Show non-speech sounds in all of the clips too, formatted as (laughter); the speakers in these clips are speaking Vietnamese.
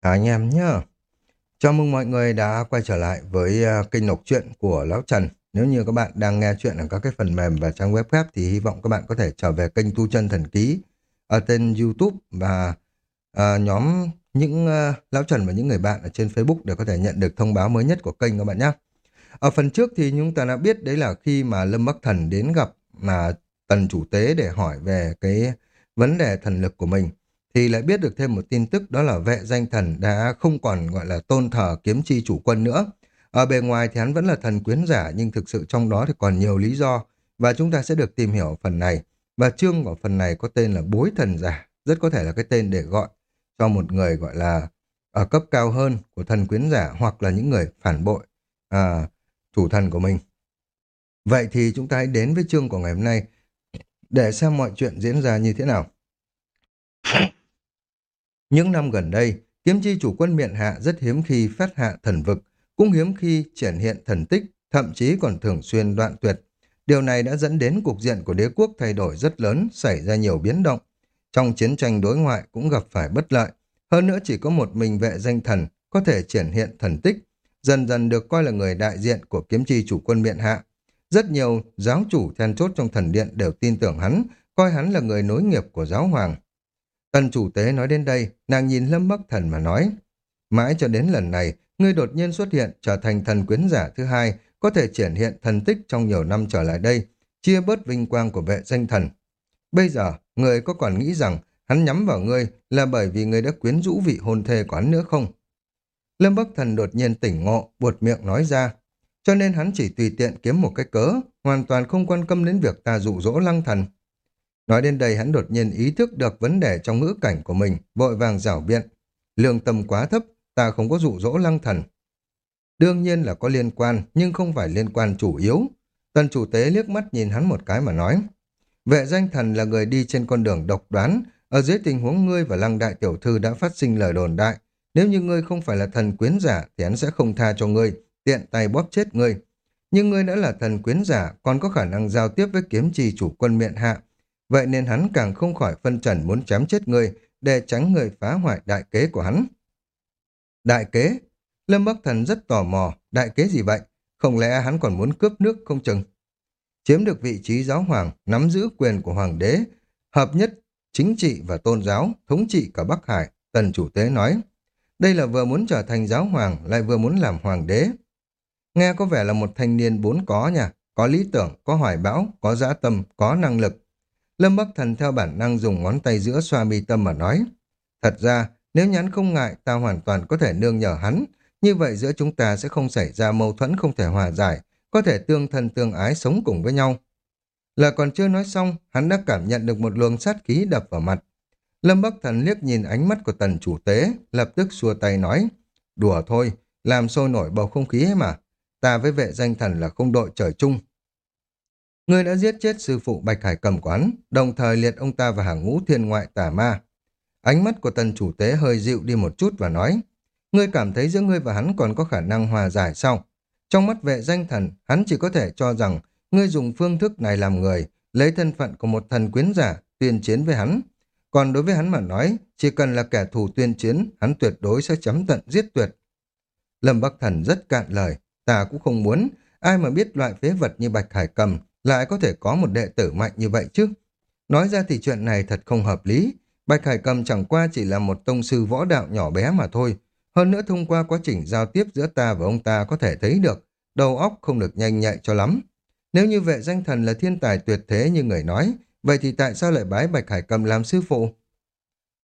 À, anh em nhá. Chào mừng mọi người đã quay trở lại với uh, kênh đọc truyện của Lão Trần. Nếu như các bạn đang nghe chuyện ở các cái phần mềm và trang web khác thì hy vọng các bạn có thể trở về kênh Tu Chân Thần Ký ở tên YouTube và uh, nhóm những uh, Lão Trần và những người bạn ở trên Facebook để có thể nhận được thông báo mới nhất của kênh các bạn nhé. Ở phần trước thì chúng ta đã biết đấy là khi mà Lâm Bắc Thần đến gặp mà Tần Chủ Tế để hỏi về cái vấn đề thần lực của mình thì lại biết được thêm một tin tức đó là vệ danh thần đã không còn gọi là tôn thờ kiếm chi chủ quân nữa. Ở bề ngoài thì hắn vẫn là thần quyến giả nhưng thực sự trong đó thì còn nhiều lý do và chúng ta sẽ được tìm hiểu phần này. Và chương của phần này có tên là bối thần giả, rất có thể là cái tên để gọi cho một người gọi là ở cấp cao hơn của thần quyến giả hoặc là những người phản bội à, chủ thần của mình. Vậy thì chúng ta hãy đến với chương của ngày hôm nay để xem mọi chuyện diễn ra như thế nào. Những năm gần đây, kiếm chi chủ quân miện hạ rất hiếm khi phát hạ thần vực, cũng hiếm khi triển hiện thần tích, thậm chí còn thường xuyên đoạn tuyệt. Điều này đã dẫn đến cục diện của đế quốc thay đổi rất lớn, xảy ra nhiều biến động. Trong chiến tranh đối ngoại cũng gặp phải bất lợi. Hơn nữa chỉ có một mình vệ danh thần có thể triển hiện thần tích, dần dần được coi là người đại diện của kiếm chi chủ quân miện hạ. Rất nhiều giáo chủ then chốt trong thần điện đều tin tưởng hắn, coi hắn là người nối nghiệp của giáo hoàng. Tần chủ tế nói đến đây, nàng nhìn Lâm Bắc Thần mà nói. Mãi cho đến lần này, ngươi đột nhiên xuất hiện trở thành thần quyến giả thứ hai, có thể triển hiện thần tích trong nhiều năm trở lại đây, chia bớt vinh quang của vệ danh thần. Bây giờ, người có còn nghĩ rằng hắn nhắm vào ngươi là bởi vì ngươi đã quyến rũ vị hôn thê của hắn nữa không? Lâm Bắc Thần đột nhiên tỉnh ngộ, buột miệng nói ra. Cho nên hắn chỉ tùy tiện kiếm một cái cớ, hoàn toàn không quan tâm đến việc ta dụ dỗ lăng thần. Nói đến đây hắn đột nhiên ý thức được vấn đề trong ngữ cảnh của mình, vội vàng rảo biện. Lương tâm quá thấp, ta không có dụ dỗ lăng thần. Đương nhiên là có liên quan, nhưng không phải liên quan chủ yếu. Tần chủ tế liếc mắt nhìn hắn một cái mà nói. Vệ danh thần là người đi trên con đường độc đoán, ở dưới tình huống ngươi và lăng đại tiểu thư đã phát sinh lời đồn đại. Nếu như ngươi không phải là thần quyến giả thì hắn sẽ không tha cho ngươi, tiện tay bóp chết ngươi. Nhưng ngươi đã là thần quyến giả, còn có khả năng giao tiếp với kiếm trì chủ quân miện hạ, Vậy nên hắn càng không khỏi phân trần muốn chém chết người để tránh người phá hoại đại kế của hắn. Đại kế? Lâm Bắc Thần rất tò mò, đại kế gì vậy? Không lẽ hắn còn muốn cướp nước không chừng? Chiếm được vị trí giáo hoàng, nắm giữ quyền của hoàng đế, hợp nhất chính trị và tôn giáo, thống trị cả Bắc Hải, tần chủ tế nói. Đây là vừa muốn trở thành giáo hoàng, lại vừa muốn làm hoàng đế. Nghe có vẻ là một thanh niên bốn có nha, có lý tưởng, có hoài bão, có dã tâm, có năng lực, Lâm Bắc Thần theo bản năng dùng ngón tay giữa xoa mi tâm mà nói. Thật ra, nếu nhắn không ngại, ta hoàn toàn có thể nương nhờ hắn. Như vậy giữa chúng ta sẽ không xảy ra mâu thuẫn không thể hòa giải, có thể tương thân tương ái sống cùng với nhau. Là còn chưa nói xong, hắn đã cảm nhận được một luồng sát khí đập vào mặt. Lâm Bắc Thần liếc nhìn ánh mắt của tần chủ tế, lập tức xua tay nói, đùa thôi, làm sôi nổi bầu không khí ấy mà. Ta với vệ danh thần là không đội trời chung, Ngươi đã giết chết sư phụ Bạch Hải cầm quán, đồng thời liệt ông ta vào hàng ngũ thiên ngoại tà ma. Ánh mắt của tần chủ tế hơi dịu đi một chút và nói, ngươi cảm thấy giữa ngươi và hắn còn có khả năng hòa giải sao? Trong mắt vệ danh thần, hắn chỉ có thể cho rằng ngươi dùng phương thức này làm người, lấy thân phận của một thần quyến giả, tuyên chiến với hắn. Còn đối với hắn mà nói, chỉ cần là kẻ thù tuyên chiến, hắn tuyệt đối sẽ chấm tận giết tuyệt. Lâm Bắc Thần rất cạn lời, ta cũng không muốn, ai mà biết loại phế vật như Bạch Hải cầm, lại có thể có một đệ tử mạnh như vậy chứ. Nói ra thì chuyện này thật không hợp lý. Bạch Hải Cầm chẳng qua chỉ là một tông sư võ đạo nhỏ bé mà thôi. Hơn nữa thông qua quá trình giao tiếp giữa ta và ông ta có thể thấy được, đầu óc không được nhanh nhạy cho lắm. Nếu như vệ danh thần là thiên tài tuyệt thế như người nói, vậy thì tại sao lại bái Bạch Hải Cầm làm sư phụ?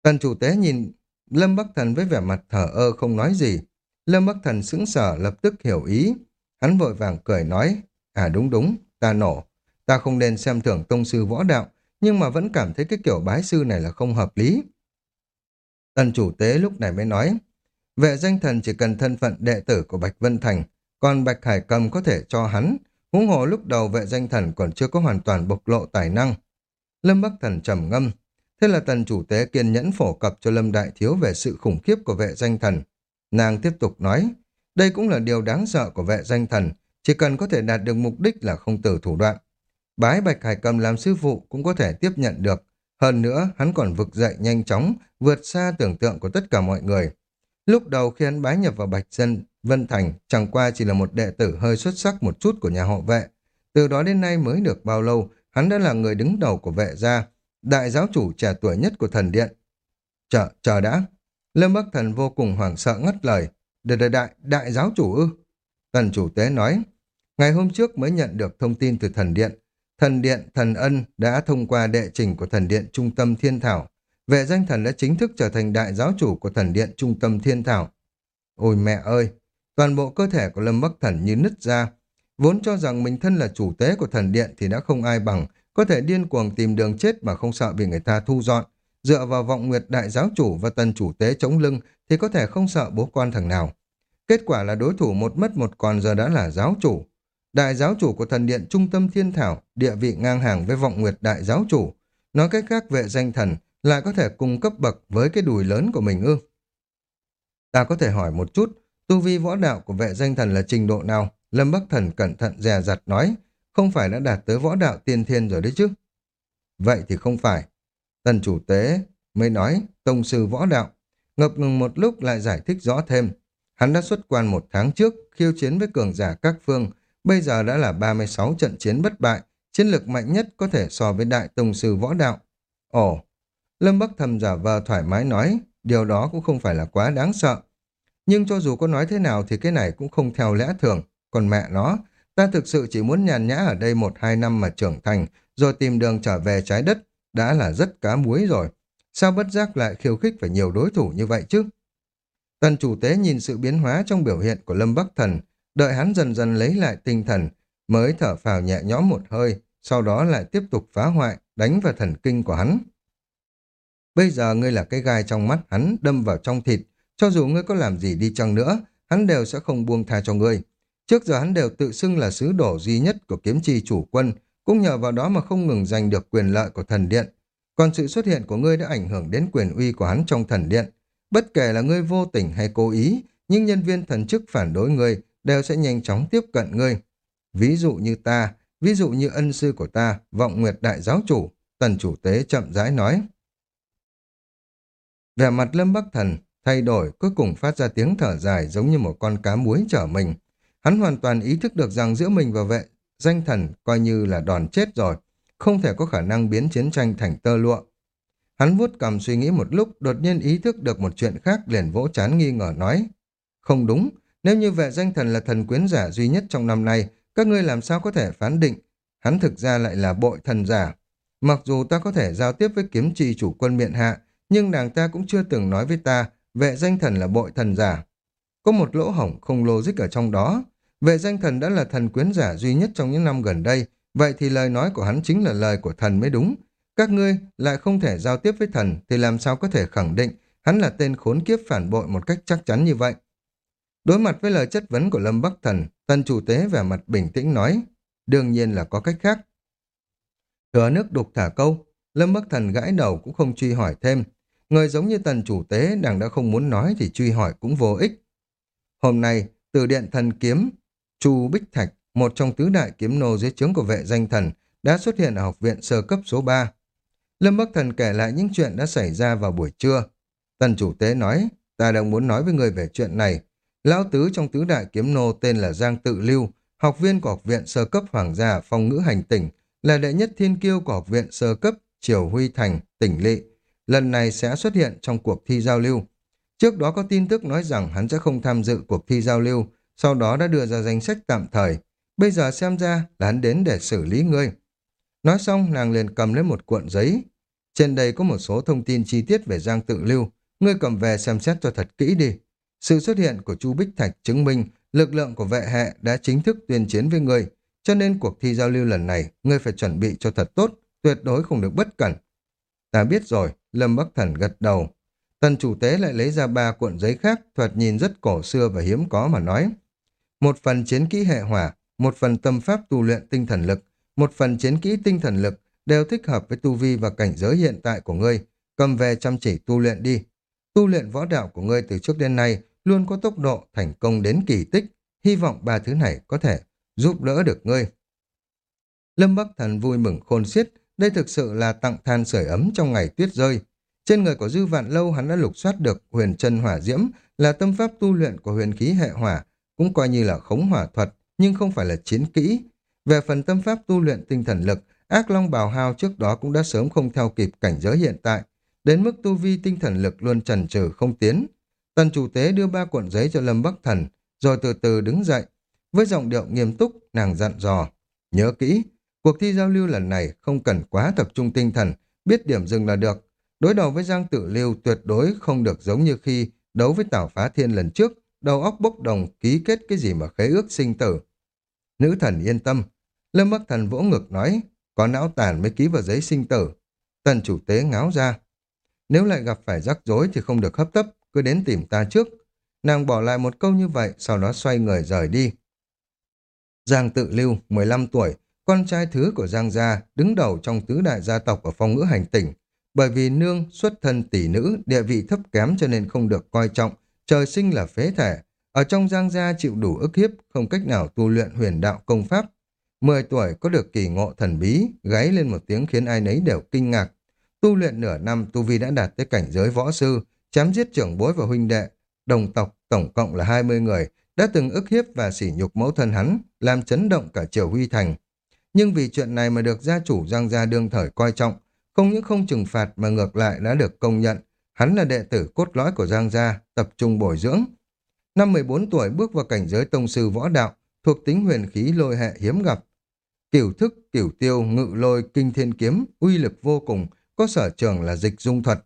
Tần chủ tế nhìn Lâm Bắc Thần với vẻ mặt thở ơ không nói gì. Lâm Bắc Thần sững sờ lập tức hiểu ý. Hắn vội vàng cười nói, à đúng đúng, ta nổ. Ta không nên xem thưởng tông sư võ đạo, nhưng mà vẫn cảm thấy cái kiểu bái sư này là không hợp lý. Tần chủ tế lúc này mới nói, vệ danh thần chỉ cần thân phận đệ tử của Bạch Vân Thành, còn Bạch Hải Cầm có thể cho hắn, huống hồ lúc đầu vệ danh thần còn chưa có hoàn toàn bộc lộ tài năng. Lâm Bắc Thần trầm ngâm, thế là tần chủ tế kiên nhẫn phổ cập cho Lâm Đại Thiếu về sự khủng khiếp của vệ danh thần. Nàng tiếp tục nói, đây cũng là điều đáng sợ của vệ danh thần, chỉ cần có thể đạt được mục đích là không từ thủ đoạn. Bái Bạch Hải Cầm làm sư phụ cũng có thể tiếp nhận được. Hơn nữa, hắn còn vực dậy nhanh chóng, vượt xa tưởng tượng của tất cả mọi người. Lúc đầu khi hắn bái nhập vào Bạch Dân, Vân Thành chẳng qua chỉ là một đệ tử hơi xuất sắc một chút của nhà họ vệ. Từ đó đến nay mới được bao lâu, hắn đã là người đứng đầu của vệ gia, đại giáo chủ trẻ tuổi nhất của thần điện. Chờ, chờ đã. Lâm Bắc Thần vô cùng hoảng sợ ngắt lời. Đại, đại, đại, đại giáo chủ ư? Tần chủ tế nói, ngày hôm trước mới nhận được thông tin từ thần điện. Thần điện Thần Ân đã thông qua đệ trình của thần điện Trung tâm Thiên Thảo. Vệ danh thần đã chính thức trở thành đại giáo chủ của thần điện Trung tâm Thiên Thảo. Ôi mẹ ơi! Toàn bộ cơ thể của Lâm Bắc Thần như nứt ra. Vốn cho rằng mình thân là chủ tế của thần điện thì đã không ai bằng, có thể điên cuồng tìm đường chết mà không sợ bị người ta thu dọn. Dựa vào vọng nguyệt đại giáo chủ và tần chủ tế chống lưng thì có thể không sợ bố quan thằng nào. Kết quả là đối thủ một mất một còn giờ đã là giáo chủ. Đại giáo chủ của thần điện trung tâm thiên thảo, địa vị ngang hàng với vọng nguyệt đại giáo chủ. Nói cách khác vệ danh thần lại có thể cùng cấp bậc với cái đùi lớn của mình ư. Ta có thể hỏi một chút, tu vi võ đạo của vệ danh thần là trình độ nào? Lâm Bắc Thần cẩn thận dè dặt nói, không phải đã đạt tới võ đạo tiên thiên rồi đấy chứ. Vậy thì không phải. Tần chủ tế mới nói, tông sư võ đạo. Ngập ngừng một lúc lại giải thích rõ thêm. Hắn đã xuất quan một tháng trước, khiêu chiến với cường giả các phương, bây giờ đã là 36 trận chiến bất bại, chiến lực mạnh nhất có thể so với đại tông sư võ đạo. Ồ, Lâm Bắc thầm giả vờ thoải mái nói, điều đó cũng không phải là quá đáng sợ. Nhưng cho dù có nói thế nào thì cái này cũng không theo lẽ thường. Còn mẹ nó, ta thực sự chỉ muốn nhàn nhã ở đây một hai năm mà trưởng thành, rồi tìm đường trở về trái đất, đã là rất cá muối rồi. Sao bất giác lại khiêu khích phải nhiều đối thủ như vậy chứ? Tần chủ tế nhìn sự biến hóa trong biểu hiện của Lâm Bắc Thần, đợi hắn dần dần lấy lại tinh thần, mới thở phào nhẹ nhõm một hơi, sau đó lại tiếp tục phá hoại, đánh vào thần kinh của hắn. Bây giờ ngươi là cái gai trong mắt hắn đâm vào trong thịt, cho dù ngươi có làm gì đi chăng nữa, hắn đều sẽ không buông tha cho ngươi. Trước giờ hắn đều tự xưng là sứ đổ duy nhất của kiếm chi chủ quân, cũng nhờ vào đó mà không ngừng giành được quyền lợi của thần điện. Còn sự xuất hiện của ngươi đã ảnh hưởng đến quyền uy của hắn trong thần điện. Bất kể là ngươi vô tình hay cố ý, nhưng nhân viên thần chức phản đối ngươi đều sẽ nhanh chóng tiếp cận ngươi. Ví dụ như ta, ví dụ như ân sư của ta, vọng nguyệt đại giáo chủ, tần chủ tế chậm rãi nói. Vẻ mặt Lâm Bắc Thần thay đổi cuối cùng phát ra tiếng thở dài giống như một con cá muối chở mình. Hắn hoàn toàn ý thức được rằng giữa mình và vệ danh thần coi như là đòn chết rồi, không thể có khả năng biến chiến tranh thành tơ lụa. Hắn vuốt cầm suy nghĩ một lúc, đột nhiên ý thức được một chuyện khác liền vỗ chán nghi ngờ nói. Không đúng, nếu như vệ danh thần là thần quyến giả duy nhất trong năm nay, các ngươi làm sao có thể phán định? Hắn thực ra lại là bội thần giả. Mặc dù ta có thể giao tiếp với kiếm trì chủ quân miện hạ, nhưng nàng ta cũng chưa từng nói với ta vệ danh thần là bội thần giả. Có một lỗ hổng không logic ở trong đó. Vệ danh thần đã là thần quyến giả duy nhất trong những năm gần đây, vậy thì lời nói của hắn chính là lời của thần mới đúng. Các ngươi lại không thể giao tiếp với thần thì làm sao có thể khẳng định hắn là tên khốn kiếp phản bội một cách chắc chắn như vậy. Đối mặt với lời chất vấn của Lâm Bắc Thần, tân chủ tế vẻ mặt bình tĩnh nói, đương nhiên là có cách khác. Thừa nước đục thả câu, Lâm Bắc Thần gãi đầu cũng không truy hỏi thêm, Người giống như tần chủ tế đang đã không muốn nói thì truy hỏi cũng vô ích. Hôm nay, từ điện thần kiếm, Chu Bích Thạch, một trong tứ đại kiếm nô dưới trướng của vệ danh thần, đã xuất hiện ở học viện sơ cấp số 3. Lâm Bắc Thần kể lại những chuyện đã xảy ra vào buổi trưa. Tần chủ tế nói, ta đang muốn nói với người về chuyện này. Lão tứ trong tứ đại kiếm nô tên là Giang Tự Lưu, học viên của học viện sơ cấp Hoàng gia phong ngữ hành tỉnh, là đệ nhất thiên kiêu của học viện sơ cấp Triều Huy Thành, tỉnh Lị, lần này sẽ xuất hiện trong cuộc thi giao lưu. Trước đó có tin tức nói rằng hắn sẽ không tham dự cuộc thi giao lưu, sau đó đã đưa ra danh sách tạm thời. Bây giờ xem ra là hắn đến để xử lý ngươi. Nói xong, nàng liền cầm lấy một cuộn giấy. Trên đây có một số thông tin chi tiết về Giang Tự Lưu. Ngươi cầm về xem xét cho thật kỹ đi. Sự xuất hiện của Chu Bích Thạch chứng minh lực lượng của vệ hệ đã chính thức tuyên chiến với ngươi. Cho nên cuộc thi giao lưu lần này, ngươi phải chuẩn bị cho thật tốt, tuyệt đối không được bất cẩn. Ta biết rồi, Lâm Bắc Thần gật đầu. Tần chủ tế lại lấy ra ba cuộn giấy khác, thuật nhìn rất cổ xưa và hiếm có mà nói. Một phần chiến kỹ hệ hỏa, một phần tâm pháp tu luyện tinh thần lực, một phần chiến kỹ tinh thần lực đều thích hợp với tu vi và cảnh giới hiện tại của ngươi. Cầm về chăm chỉ tu luyện đi. Tu luyện võ đạo của ngươi từ trước đến nay luôn có tốc độ thành công đến kỳ tích. Hy vọng ba thứ này có thể giúp đỡ được ngươi. Lâm Bắc Thần vui mừng khôn xiết, đây thực sự là tặng than sưởi ấm trong ngày tuyết rơi. Trên người của Dư Vạn Lâu hắn đã lục soát được huyền chân hỏa diễm là tâm pháp tu luyện của huyền khí hệ hỏa, cũng coi như là khống hỏa thuật, nhưng không phải là chiến kỹ. Về phần tâm pháp tu luyện tinh thần lực, ác long bào hao trước đó cũng đã sớm không theo kịp cảnh giới hiện tại, đến mức tu vi tinh thần lực luôn trần trừ không tiến. Tần chủ tế đưa ba cuộn giấy cho Lâm Bắc Thần, rồi từ từ đứng dậy. Với giọng điệu nghiêm túc, nàng dặn dò. Nhớ kỹ, cuộc thi giao lưu lần này không cần quá tập trung tinh thần, biết điểm dừng là được. Đối đầu với Giang Tự Lưu tuyệt đối không được giống như khi đấu với Tảo Phá Thiên lần trước, đầu óc bốc đồng ký kết cái gì mà khế ước sinh tử. Nữ thần yên tâm. Lâm Bắc Thần vỗ ngực nói, có não tàn mới ký vào giấy sinh tử. Tần chủ tế ngáo ra. Nếu lại gặp phải rắc rối thì không được hấp tấp, cứ đến tìm ta trước. Nàng bỏ lại một câu như vậy, sau đó xoay người rời đi. Giang tự lưu, 15 tuổi, con trai thứ của Giang gia, đứng đầu trong tứ đại gia tộc ở phong ngữ hành tỉnh. Bởi vì nương xuất thân tỷ nữ, địa vị thấp kém cho nên không được coi trọng, trời sinh là phế thể. Ở trong Giang gia chịu đủ ức hiếp, không cách nào tu luyện huyền đạo công pháp. 10 tuổi có được kỳ ngộ thần bí, gáy lên một tiếng khiến ai nấy đều kinh ngạc. Tu luyện nửa năm, Tu Vi đã đạt tới cảnh giới võ sư, chém giết trưởng bối và huynh đệ, đồng tộc tổng cộng là 20 người, đã từng ức hiếp và sỉ nhục mẫu thân hắn, làm chấn động cả triều huy thành. Nhưng vì chuyện này mà được gia chủ Giang Gia đương thời coi trọng, không những không trừng phạt mà ngược lại đã được công nhận, hắn là đệ tử cốt lõi của Giang Gia, tập trung bồi dưỡng. Năm 14 tuổi bước vào cảnh giới tông sư võ đạo, thuộc tính huyền khí lôi hệ hiếm gặp. Kiểu thức, kiểu tiêu, ngự lôi, kinh thiên kiếm, uy lực vô cùng, có sở trường là dịch dung thuật.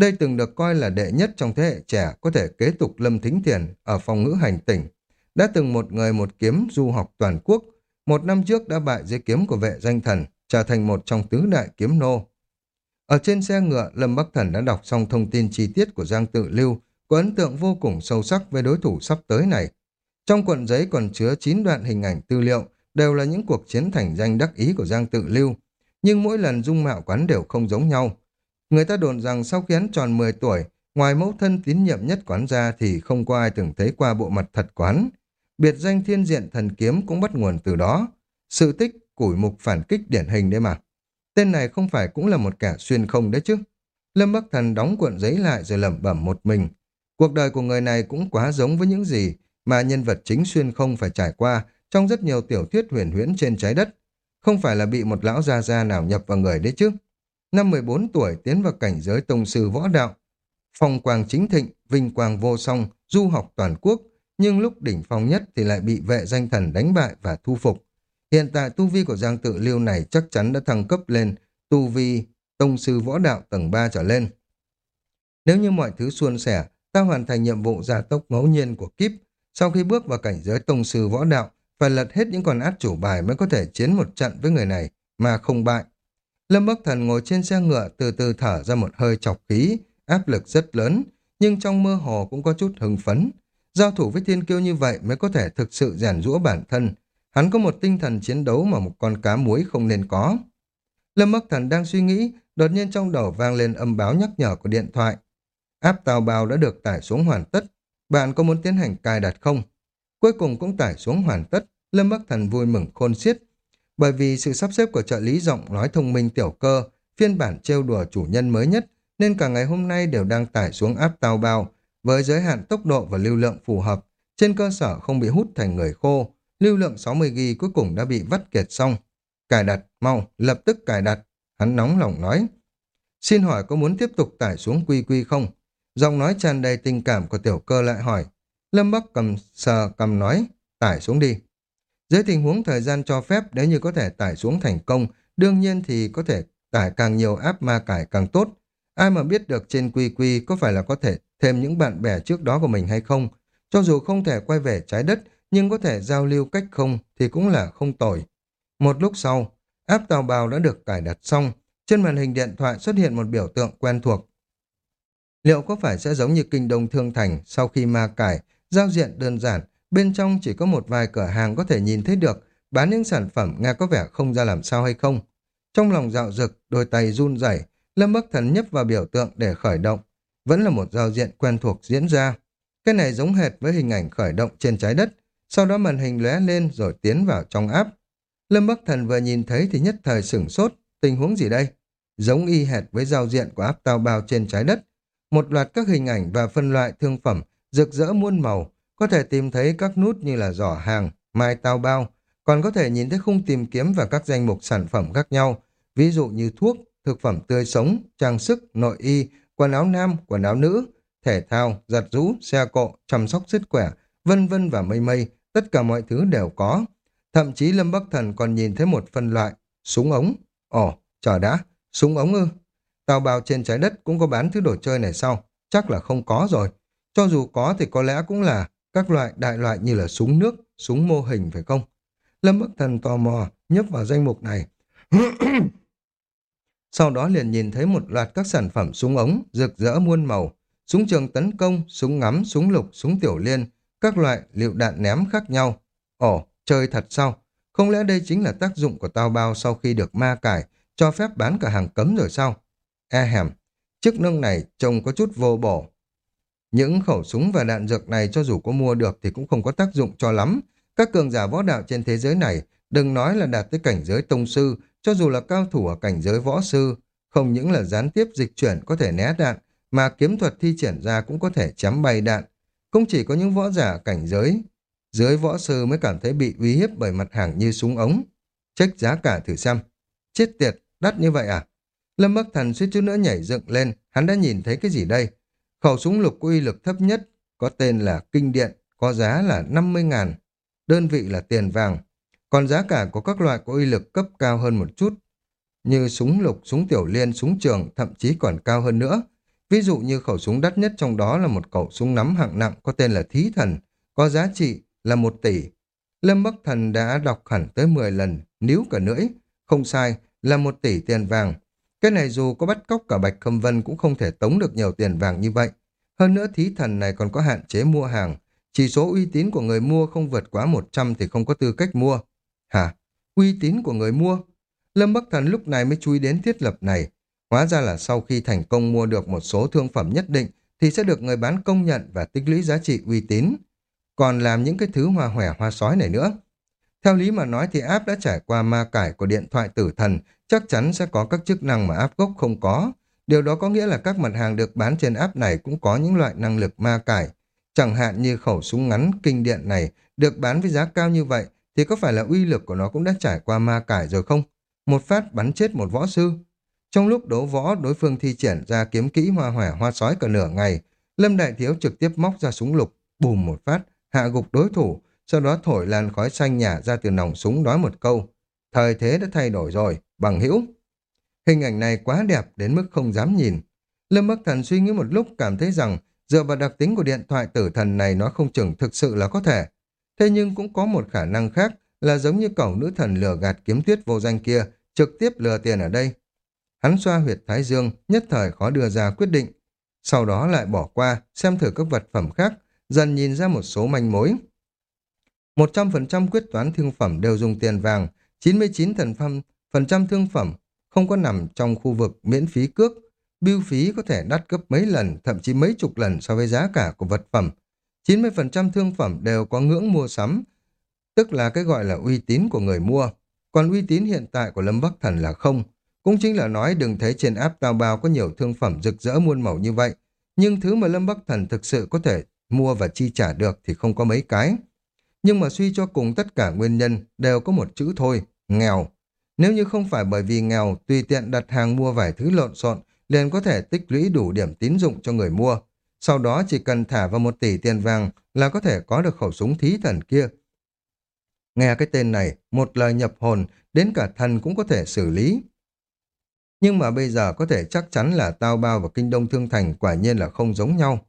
Đây từng được coi là đệ nhất trong thế hệ trẻ có thể kế tục Lâm Thính Thiền ở phòng ngữ hành tỉnh. Đã từng một người một kiếm du học toàn quốc, một năm trước đã bại dưới kiếm của vệ danh thần, trở thành một trong tứ đại kiếm nô. Ở trên xe ngựa, Lâm Bắc Thần đã đọc xong thông tin chi tiết của Giang Tự Lưu, có ấn tượng vô cùng sâu sắc với đối thủ sắp tới này. Trong cuộn giấy còn chứa 9 đoạn hình ảnh tư liệu, đều là những cuộc chiến thành danh đắc ý của Giang Tự Lưu. Nhưng mỗi lần dung mạo quán đều không giống nhau, Người ta đồn rằng sau khi hắn tròn 10 tuổi, ngoài mẫu thân tín nhiệm nhất quán ra thì không có ai từng thấy qua bộ mặt thật quán. Biệt danh thiên diện thần kiếm cũng bắt nguồn từ đó. Sự tích, củi mục phản kích điển hình đấy mà. Tên này không phải cũng là một kẻ xuyên không đấy chứ. Lâm Bắc Thần đóng cuộn giấy lại rồi lẩm bẩm một mình. Cuộc đời của người này cũng quá giống với những gì mà nhân vật chính xuyên không phải trải qua trong rất nhiều tiểu thuyết huyền huyễn trên trái đất. Không phải là bị một lão gia gia nào nhập vào người đấy chứ. Năm 14 tuổi tiến vào cảnh giới tông sư võ đạo. Phong quang chính thịnh, vinh quang vô song, du học toàn quốc, nhưng lúc đỉnh phong nhất thì lại bị vệ danh thần đánh bại và thu phục. Hiện tại tu vi của Giang Tự Liêu này chắc chắn đã thăng cấp lên tu vi tông sư võ đạo tầng 3 trở lên. Nếu như mọi thứ suôn sẻ, ta hoàn thành nhiệm vụ gia tốc ngẫu nhiên của kiếp, sau khi bước vào cảnh giới tông sư võ đạo, phải lật hết những con át chủ bài mới có thể chiến một trận với người này mà không bại. Lâm Bắc Thần ngồi trên xe ngựa từ từ thở ra một hơi chọc khí, áp lực rất lớn, nhưng trong mơ hồ cũng có chút hưng phấn. Giao thủ với thiên kiêu như vậy mới có thể thực sự rèn rũa bản thân. Hắn có một tinh thần chiến đấu mà một con cá muối không nên có. Lâm Bắc Thần đang suy nghĩ, đột nhiên trong đầu vang lên âm báo nhắc nhở của điện thoại. Áp tàu bào đã được tải xuống hoàn tất. Bạn có muốn tiến hành cài đặt không? Cuối cùng cũng tải xuống hoàn tất. Lâm Bắc Thần vui mừng khôn xiết, bởi vì sự sắp xếp của trợ lý giọng nói thông minh tiểu cơ, phiên bản trêu đùa chủ nhân mới nhất, nên cả ngày hôm nay đều đang tải xuống app tao bao, với giới hạn tốc độ và lưu lượng phù hợp, trên cơ sở không bị hút thành người khô, lưu lượng 60GB cuối cùng đã bị vắt kiệt xong. Cài đặt, mau, lập tức cài đặt, hắn nóng lòng nói. Xin hỏi có muốn tiếp tục tải xuống quy quy không? Giọng nói tràn đầy tình cảm của tiểu cơ lại hỏi. Lâm Bắc cầm sờ cầm nói, tải xuống đi. Dưới tình huống thời gian cho phép nếu như có thể tải xuống thành công, đương nhiên thì có thể tải càng nhiều app ma cải càng tốt. Ai mà biết được trên quy quy có phải là có thể thêm những bạn bè trước đó của mình hay không. Cho dù không thể quay về trái đất, nhưng có thể giao lưu cách không thì cũng là không tồi. Một lúc sau, app tàu bào đã được cài đặt xong. Trên màn hình điện thoại xuất hiện một biểu tượng quen thuộc. Liệu có phải sẽ giống như kinh đông thương thành sau khi ma cải, giao diện đơn giản, Bên trong chỉ có một vài cửa hàng có thể nhìn thấy được, bán những sản phẩm nghe có vẻ không ra làm sao hay không. Trong lòng dạo rực, đôi tay run rẩy, Lâm Bắc Thần nhấp vào biểu tượng để khởi động. Vẫn là một giao diện quen thuộc diễn ra. Cái này giống hệt với hình ảnh khởi động trên trái đất, sau đó màn hình lóe lên rồi tiến vào trong áp. Lâm Bắc Thần vừa nhìn thấy thì nhất thời sửng sốt, tình huống gì đây? giống y hệt với giao diện của áp tao bao trên trái đất. Một loạt các hình ảnh và phân loại thương phẩm rực rỡ muôn màu, có thể tìm thấy các nút như là giỏ hàng, mai tao bao, còn có thể nhìn thấy khung tìm kiếm và các danh mục sản phẩm khác nhau, ví dụ như thuốc, thực phẩm tươi sống, trang sức, nội y, quần áo nam, quần áo nữ, thể thao, giặt rũ, xe cộ, chăm sóc sức khỏe, vân vân và mây mây, tất cả mọi thứ đều có. Thậm chí Lâm Bắc Thần còn nhìn thấy một phân loại, súng ống. Ồ, chờ đã, súng ống ư? Tàu bào trên trái đất cũng có bán thứ đồ chơi này sao? Chắc là không có rồi. Cho dù có thì có lẽ cũng là các loại đại loại như là súng nước, súng mô hình phải không? Lâm Bắc Thần tò mò, nhấp vào danh mục này. (clears throat) Sau đó liền nhìn thấy một loạt các sản phẩm súng ống rực rỡ muôn màu, súng trường tấn công, súng ngắm, súng lục, súng tiểu liên, các loại liệu đạn ném khác nhau. Ồ, chơi thật sao? Không lẽ đây chính là tác dụng của tao bao sau khi được ma cải, cho phép bán cả hàng cấm rồi sao? E hèm, chức năng này trông có chút vô bổ. Những khẩu súng và đạn dược này cho dù có mua được thì cũng không có tác dụng cho lắm. Các cường giả võ đạo trên thế giới này, đừng nói là đạt tới cảnh giới tông sư, cho dù là cao thủ ở cảnh giới võ sư, không những là gián tiếp dịch chuyển có thể né đạn, mà kiếm thuật thi triển ra cũng có thể chém bay đạn. Không chỉ có những võ giả cảnh giới, dưới võ sư mới cảm thấy bị uy hiếp bởi mặt hàng như súng ống. trách giá cả thử xem. Chết tiệt, đắt như vậy à? Lâm Bắc Thần suýt chút nữa nhảy dựng lên, hắn đã nhìn thấy cái gì đây? Khẩu súng lục có uy lực thấp nhất, có tên là Kinh Điện, có giá là 50 ngàn. Đơn vị là tiền vàng. Còn giá cả của các loại có uy lực cấp cao hơn một chút, như súng lục, súng tiểu liên, súng trường, thậm chí còn cao hơn nữa. Ví dụ như khẩu súng đắt nhất trong đó là một khẩu súng nắm hạng nặng có tên là Thí Thần, có giá trị là một tỷ. Lâm Bắc Thần đã đọc hẳn tới 10 lần, níu cả nưỡi, Không sai, là một tỷ tiền vàng. Cái này dù có bắt cóc cả Bạch Khâm Vân cũng không thể tống được nhiều tiền vàng như vậy. Hơn nữa thí thần này còn có hạn chế mua hàng. Chỉ số uy tín của người mua không vượt quá 100 thì không có tư cách mua. Hả? Uy tín của người mua? Lâm Bắc Thần lúc này mới chú ý đến thiết lập này. Hóa ra là sau khi thành công mua được một số thương phẩm nhất định thì sẽ được người bán công nhận và tích lũy giá trị uy tín. Còn làm những cái thứ hoa hòe hoa sói này nữa. Theo lý mà nói thì app đã trải qua ma cải của điện thoại tử thần chắc chắn sẽ có các chức năng mà app gốc không có. Điều đó có nghĩa là các mặt hàng được bán trên app này cũng có những loại năng lực ma cải. Chẳng hạn như khẩu súng ngắn kinh điện này được bán với giá cao như vậy thì có phải là uy lực của nó cũng đã trải qua ma cải rồi không? Một phát bắn chết một võ sư. Trong lúc đấu võ, đối phương thi triển ra kiếm kỹ hoa hỏa hoa sói cả nửa ngày. Lâm Đại Thiếu trực tiếp móc ra súng lục, bùm một phát, hạ gục đối thủ, sau đó thổi làn khói xanh nhả ra từ nòng súng nói một câu. Thời thế đã thay đổi rồi, bằng hữu. Hình ảnh này quá đẹp đến mức không dám nhìn. Lâm Bắc Thần suy nghĩ một lúc cảm thấy rằng dựa vào đặc tính của điện thoại tử thần này nó không chừng thực sự là có thể. Thế nhưng cũng có một khả năng khác là giống như cẩu nữ thần lừa gạt kiếm tuyết vô danh kia, trực tiếp lừa tiền ở đây. Hắn xoa huyệt thái dương, nhất thời khó đưa ra quyết định. Sau đó lại bỏ qua, xem thử các vật phẩm khác, dần nhìn ra một số manh mối. 100% quyết toán thương phẩm đều dùng tiền vàng, 99 thần phẩm, phần trăm thương phẩm không có nằm trong khu vực miễn phí cước. Biêu phí có thể đắt gấp mấy lần, thậm chí mấy chục lần so với giá cả của vật phẩm. 90% thương phẩm đều có ngưỡng mua sắm, tức là cái gọi là uy tín của người mua. Còn uy tín hiện tại của Lâm Bắc Thần là không. Cũng chính là nói đừng thấy trên app tao bao có nhiều thương phẩm rực rỡ muôn màu như vậy. Nhưng thứ mà Lâm Bắc Thần thực sự có thể mua và chi trả được thì không có mấy cái. Nhưng mà suy cho cùng tất cả nguyên nhân đều có một chữ thôi, nghèo. Nếu như không phải bởi vì nghèo, tùy tiện đặt hàng mua vài thứ lộn xộn, liền có thể tích lũy đủ điểm tín dụng cho người mua. Sau đó chỉ cần thả vào một tỷ tiền vàng là có thể có được khẩu súng thí thần kia. Nghe cái tên này, một lời nhập hồn, đến cả thần cũng có thể xử lý. Nhưng mà bây giờ có thể chắc chắn là Tao Bao và Kinh Đông Thương Thành quả nhiên là không giống nhau.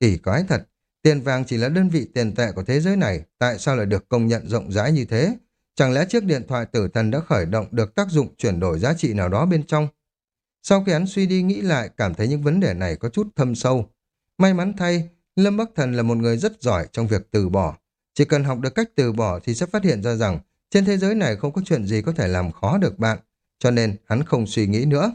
Kỳ quái thật, tiền vàng chỉ là đơn vị tiền tệ của thế giới này, tại sao lại được công nhận rộng rãi như thế? Chẳng lẽ chiếc điện thoại tử thần đã khởi động được tác dụng chuyển đổi giá trị nào đó bên trong? Sau khi hắn suy đi nghĩ lại, cảm thấy những vấn đề này có chút thâm sâu. May mắn thay, Lâm Bắc Thần là một người rất giỏi trong việc từ bỏ. Chỉ cần học được cách từ bỏ thì sẽ phát hiện ra rằng trên thế giới này không có chuyện gì có thể làm khó được bạn, cho nên hắn không suy nghĩ nữa.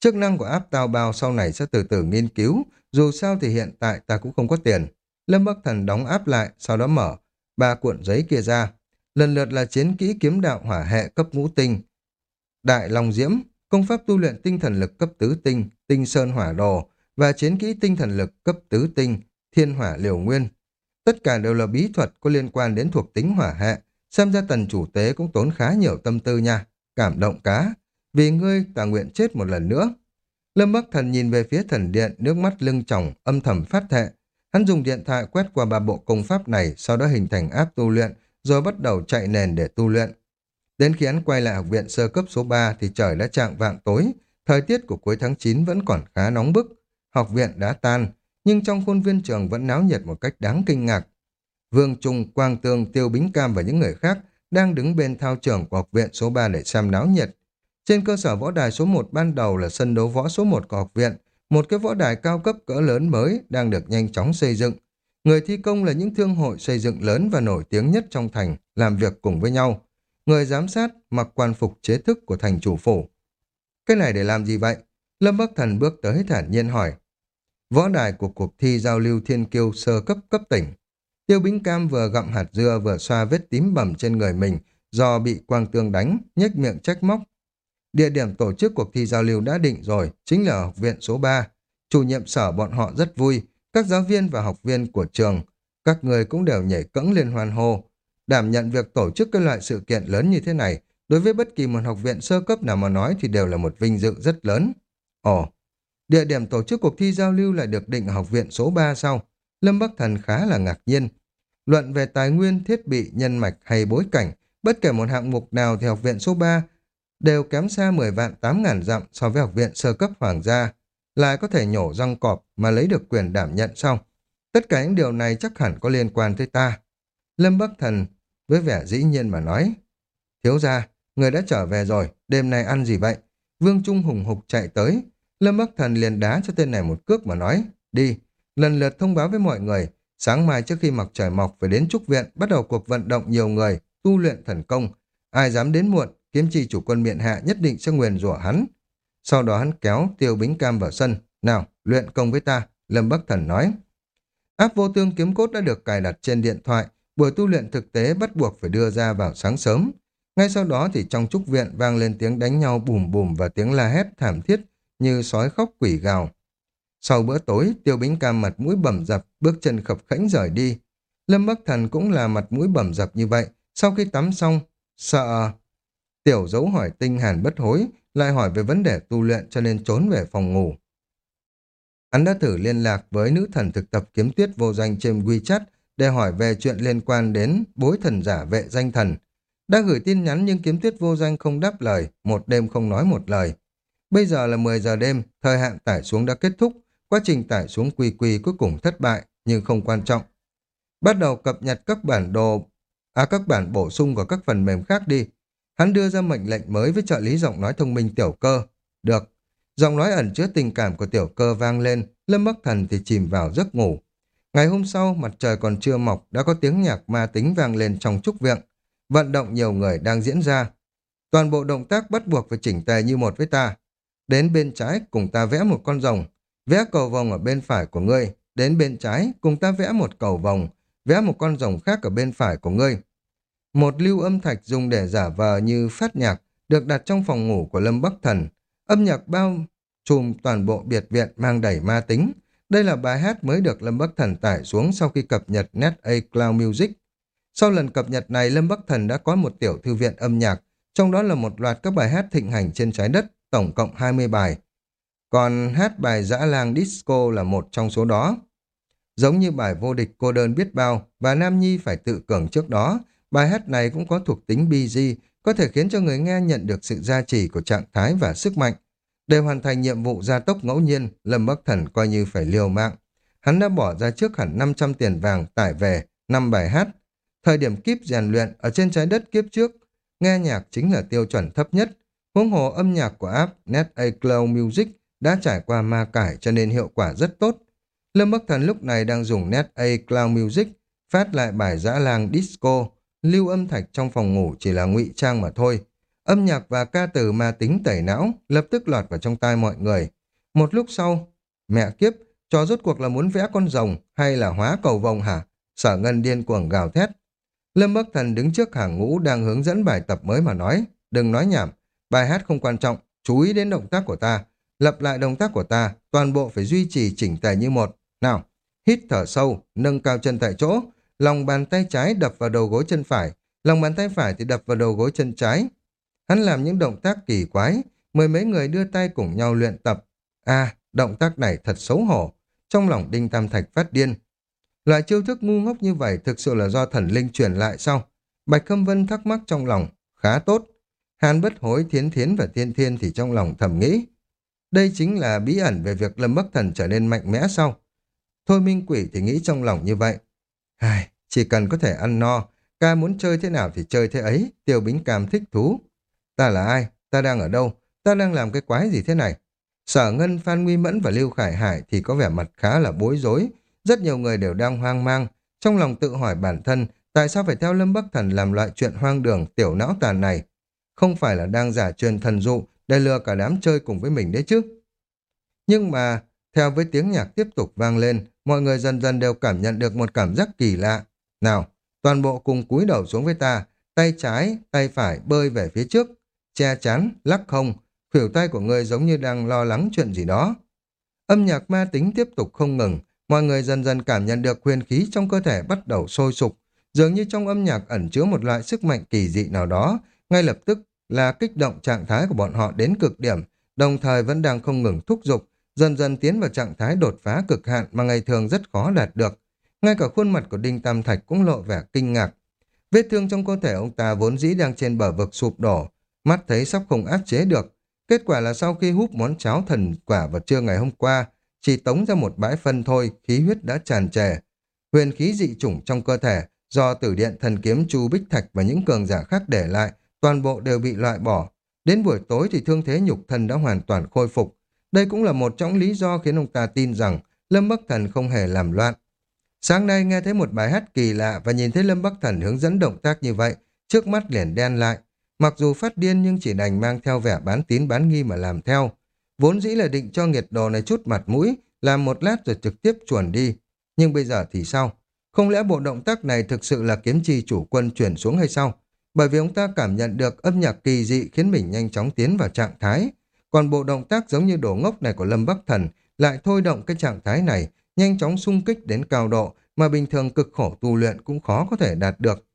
Chức năng của áp tao bao sau này sẽ từ từ nghiên cứu, dù sao thì hiện tại ta cũng không có tiền. Lâm Bắc Thần đóng áp lại, sau đó mở ba cuộn giấy kia ra. Lần lượt là chiến kỹ kiếm đạo hỏa hệ cấp ngũ tinh, đại long diễm, công pháp tu luyện tinh thần lực cấp tứ tinh, tinh sơn hỏa đồ và chiến kỹ tinh thần lực cấp tứ tinh, thiên hỏa liều nguyên. Tất cả đều là bí thuật có liên quan đến thuộc tính hỏa hệ, xem ra tần chủ tế cũng tốn khá nhiều tâm tư nha, cảm động cá. Vì ngươi ta nguyện chết một lần nữa. Lâm Bắc Thần nhìn về phía thần điện, nước mắt lưng tròng, âm thầm phát thệ. Hắn dùng điện thoại quét qua ba bộ công pháp này, sau đó hình thành áp tu luyện, rồi bắt đầu chạy nền để tu luyện. Đến khi hắn quay lại học viện sơ cấp số 3 thì trời đã trạng vạng tối, thời tiết của cuối tháng 9 vẫn còn khá nóng bức. Học viện đã tan, nhưng trong khuôn viên trường vẫn náo nhiệt một cách đáng kinh ngạc. Vương Trung, Quang Tương, Tiêu Bính Cam và những người khác đang đứng bên thao trường của học viện số 3 để xem náo nhiệt. Trên cơ sở võ đài số 1 ban đầu là sân đấu võ số 1 của học viện, một cái võ đài cao cấp cỡ lớn mới đang được nhanh chóng xây dựng. Người thi công là những thương hội xây dựng lớn và nổi tiếng nhất trong thành, làm việc cùng với nhau. Người giám sát mặc quan phục chế thức của thành chủ phủ. Cái này để làm gì vậy? Lâm Bắc Thần bước tới thản nhiên hỏi. Võ đài của cuộc thi giao lưu thiên kiêu sơ cấp cấp tỉnh. Tiêu Bính Cam vừa gặm hạt dưa vừa xoa vết tím bầm trên người mình do bị quang tương đánh, nhếch miệng trách móc. Địa điểm tổ chức cuộc thi giao lưu đã định rồi, chính là học viện số 3. Chủ nhiệm sở bọn họ rất vui, các giáo viên và học viên của trường, các người cũng đều nhảy cẫng lên hoan hô. Đảm nhận việc tổ chức cái loại sự kiện lớn như thế này, đối với bất kỳ một học viện sơ cấp nào mà nói thì đều là một vinh dự rất lớn. Ồ, địa điểm tổ chức cuộc thi giao lưu lại được định ở học viện số 3 sau. Lâm Bắc Thần khá là ngạc nhiên. Luận về tài nguyên, thiết bị, nhân mạch hay bối cảnh, bất kể một hạng mục nào thì học viện số 3 đều kém xa 10 vạn 8 ngàn dặm so với học viện sơ cấp hoàng gia, lại có thể nhổ răng cọp mà lấy được quyền đảm nhận xong. Tất cả những điều này chắc hẳn có liên quan tới ta. Lâm Bắc Thần với vẻ dĩ nhiên mà nói, thiếu ra, người đã trở về rồi, đêm nay ăn gì vậy? Vương Trung hùng hục chạy tới, Lâm Bắc Thần liền đá cho tên này một cước mà nói, đi, lần lượt thông báo với mọi người, sáng mai trước khi mặt trời mọc phải đến trúc viện bắt đầu cuộc vận động nhiều người, tu luyện thần công, ai dám đến muộn kiếm chi chủ quân miện hạ nhất định sẽ nguyền rủa hắn. Sau đó hắn kéo tiêu bính cam vào sân. Nào, luyện công với ta, Lâm Bắc Thần nói. Áp vô tương kiếm cốt đã được cài đặt trên điện thoại, buổi tu luyện thực tế bắt buộc phải đưa ra vào sáng sớm. Ngay sau đó thì trong trúc viện vang lên tiếng đánh nhau bùm bùm và tiếng la hét thảm thiết như sói khóc quỷ gào. Sau bữa tối, tiêu bính cam mặt mũi bầm dập, bước chân khập khẽnh rời đi. Lâm Bắc Thần cũng là mặt mũi bầm dập như vậy. Sau khi tắm xong, sợ Tiểu dấu hỏi tinh hàn bất hối, lại hỏi về vấn đề tu luyện cho nên trốn về phòng ngủ. Hắn đã thử liên lạc với nữ thần thực tập kiếm tuyết vô danh trên WeChat để hỏi về chuyện liên quan đến bối thần giả vệ danh thần. Đã gửi tin nhắn nhưng kiếm tuyết vô danh không đáp lời, một đêm không nói một lời. Bây giờ là 10 giờ đêm, thời hạn tải xuống đã kết thúc, quá trình tải xuống quy quy cuối cùng thất bại, nhưng không quan trọng. Bắt đầu cập nhật các bản đồ, à các bản bổ sung của các phần mềm khác đi, Hắn đưa ra mệnh lệnh mới với trợ lý giọng nói thông minh tiểu cơ. Được. Giọng nói ẩn chứa tình cảm của tiểu cơ vang lên, Lâm Bắc Thần thì chìm vào giấc ngủ. Ngày hôm sau, mặt trời còn chưa mọc, đã có tiếng nhạc ma tính vang lên trong trúc viện. Vận động nhiều người đang diễn ra. Toàn bộ động tác bắt buộc phải chỉnh tề như một với ta. Đến bên trái, cùng ta vẽ một con rồng. Vẽ cầu vòng ở bên phải của ngươi. Đến bên trái, cùng ta vẽ một cầu vòng. Vẽ một con rồng khác ở bên phải của ngươi. Một lưu âm thạch dùng để giả vờ như phát nhạc được đặt trong phòng ngủ của Lâm Bắc Thần. Âm nhạc bao trùm toàn bộ biệt viện mang đầy ma tính. Đây là bài hát mới được Lâm Bắc Thần tải xuống sau khi cập nhật net a Cloud Music. Sau lần cập nhật này, Lâm Bắc Thần đã có một tiểu thư viện âm nhạc, trong đó là một loạt các bài hát thịnh hành trên trái đất, tổng cộng 20 bài. Còn hát bài dã lang disco là một trong số đó. Giống như bài vô địch cô đơn biết bao, và Nam Nhi phải tự cường trước đó, Bài hát này cũng có thuộc tính BG, có thể khiến cho người nghe nhận được sự gia trì của trạng thái và sức mạnh. Để hoàn thành nhiệm vụ gia tốc ngẫu nhiên, Lâm Bắc Thần coi như phải liều mạng. Hắn đã bỏ ra trước hẳn 500 tiền vàng tải về 5 bài hát. Thời điểm kiếp rèn luyện ở trên trái đất kiếp trước, nghe nhạc chính là tiêu chuẩn thấp nhất. Huống hồ âm nhạc của app NetA Cloud Music đã trải qua ma cải cho nên hiệu quả rất tốt. Lâm Bắc Thần lúc này đang dùng NetA Cloud Music phát lại bài dã lang disco lưu âm thạch trong phòng ngủ chỉ là ngụy trang mà thôi. Âm nhạc và ca từ ma tính tẩy não lập tức lọt vào trong tai mọi người. Một lúc sau, mẹ kiếp, cho rốt cuộc là muốn vẽ con rồng hay là hóa cầu vồng hả? Sở ngân điên cuồng gào thét. Lâm Bắc Thần đứng trước hàng ngũ đang hướng dẫn bài tập mới mà nói, đừng nói nhảm, bài hát không quan trọng, chú ý đến động tác của ta, lập lại động tác của ta, toàn bộ phải duy trì chỉnh tề như một. Nào, hít thở sâu, nâng cao chân tại chỗ, lòng bàn tay trái đập vào đầu gối chân phải, lòng bàn tay phải thì đập vào đầu gối chân trái. Hắn làm những động tác kỳ quái, mười mấy người đưa tay cùng nhau luyện tập. À, động tác này thật xấu hổ. Trong lòng Đinh Tam Thạch phát điên. Loại chiêu thức ngu ngốc như vậy thực sự là do thần linh truyền lại sao? Bạch Khâm Vân thắc mắc trong lòng, khá tốt. Hàn bất hối thiến thiến và thiên thiên thì trong lòng thầm nghĩ. Đây chính là bí ẩn về việc Lâm Bắc Thần trở nên mạnh mẽ sau. Thôi Minh Quỷ thì nghĩ trong lòng như vậy. Ai, chỉ cần có thể ăn no, ca muốn chơi thế nào thì chơi thế ấy, tiêu bính cam thích thú. Ta là ai? Ta đang ở đâu? Ta đang làm cái quái gì thế này? Sở Ngân, Phan Nguy Mẫn và Lưu Khải Hải thì có vẻ mặt khá là bối rối. Rất nhiều người đều đang hoang mang. Trong lòng tự hỏi bản thân, tại sao phải theo Lâm Bắc Thần làm loại chuyện hoang đường tiểu não tàn này? Không phải là đang giả truyền thần dụ để lừa cả đám chơi cùng với mình đấy chứ? Nhưng mà, theo với tiếng nhạc tiếp tục vang lên, mọi người dần dần đều cảm nhận được một cảm giác kỳ lạ. Nào, toàn bộ cùng cúi đầu xuống với ta, tay trái, tay phải bơi về phía trước, che chắn, lắc không, khuỷu tay của người giống như đang lo lắng chuyện gì đó. Âm nhạc ma tính tiếp tục không ngừng, mọi người dần dần cảm nhận được huyền khí trong cơ thể bắt đầu sôi sục, dường như trong âm nhạc ẩn chứa một loại sức mạnh kỳ dị nào đó, ngay lập tức là kích động trạng thái của bọn họ đến cực điểm, đồng thời vẫn đang không ngừng thúc giục, dần dần tiến vào trạng thái đột phá cực hạn mà ngày thường rất khó đạt được. Ngay cả khuôn mặt của Đinh Tam Thạch cũng lộ vẻ kinh ngạc. Vết thương trong cơ thể ông ta vốn dĩ đang trên bờ vực sụp đổ, mắt thấy sắp không áp chế được. Kết quả là sau khi hút món cháo thần quả vào trưa ngày hôm qua, chỉ tống ra một bãi phân thôi, khí huyết đã tràn trề. Huyền khí dị chủng trong cơ thể, do tử điện thần kiếm chu bích thạch và những cường giả khác để lại, toàn bộ đều bị loại bỏ. Đến buổi tối thì thương thế nhục thân đã hoàn toàn khôi phục. Đây cũng là một trong lý do khiến ông ta tin rằng Lâm Bắc Thần không hề làm loạn. Sáng nay nghe thấy một bài hát kỳ lạ và nhìn thấy Lâm Bắc Thần hướng dẫn động tác như vậy, trước mắt liền đen lại. Mặc dù phát điên nhưng chỉ đành mang theo vẻ bán tín bán nghi mà làm theo. Vốn dĩ là định cho nghiệt đồ này chút mặt mũi, làm một lát rồi trực tiếp chuẩn đi. Nhưng bây giờ thì sao? Không lẽ bộ động tác này thực sự là kiếm chi chủ quân chuyển xuống hay sao? Bởi vì ông ta cảm nhận được âm nhạc kỳ dị khiến mình nhanh chóng tiến vào trạng thái. Còn bộ động tác giống như đổ ngốc này của Lâm Bắc Thần lại thôi động cái trạng thái này, nhanh chóng sung kích đến cao độ mà bình thường cực khổ tu luyện cũng khó có thể đạt được.